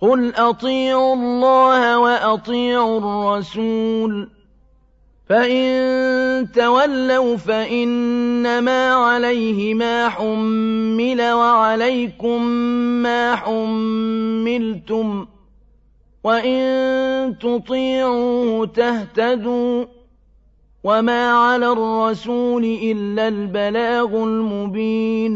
قُلْ أَطِيعُوا اللَّهَ وَأَطِيعُوا الرَّسُولَ ۖ فَإِن تَوَلَّوْا فَإِنَّمَا عَلَيْهِ مَا حُمِّلَ وَعَلَيْكُم مَّا حُمِّلْتُمْ ۖ وَإِن تُطِيعُوهُ تَهْتَدُوا ۚ وَمَا عَلَى الرَّسُولِ إِلَّا الْبَلَاغُ الْمُبِينُ